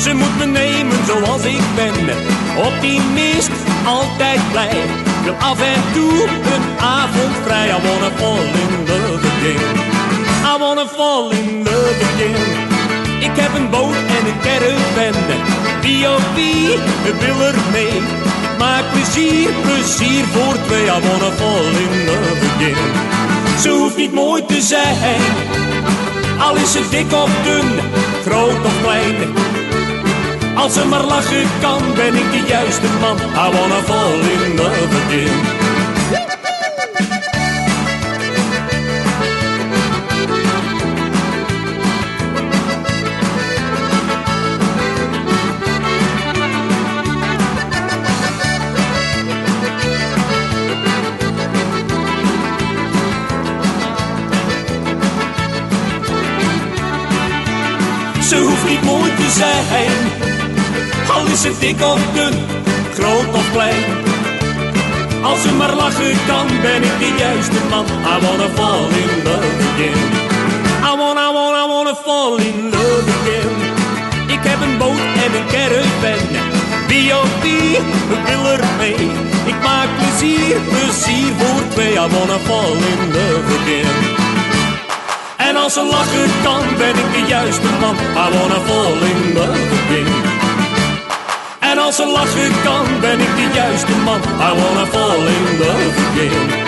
Ze moet me nemen zoals ik ben, optimist, altijd blij. Wil af en toe een avond vrij. I wanna fall in love again. I wanna fall in love again. Ik heb een boot en een caravan. Wie ook wie wil er mee? Maak plezier, plezier voor twee. I wanna fall in love again. Ze hoeft niet mooi te zijn, al is ze dik of dun, Als ze maar lachen kan, ben ik de juiste man. I wanna fall in love again. Ze hoeft niet mooi te zijn, al is ze dik of dun, groot of klein. Als ze maar lachen kan, ben ik de juiste man. I wanna fall in love again. I wanna, I wanna, I wanna fall in love again. Ik heb een boot en een caravan. Wie wil er mee. Ik maak plezier, plezier voor twee. I wanna fall in love again. En als ze lachen kan, ben ik juiste man. I wanna fall in love again. En als ze lachen kan, ben ik de juiste man. I wanna fall in love again.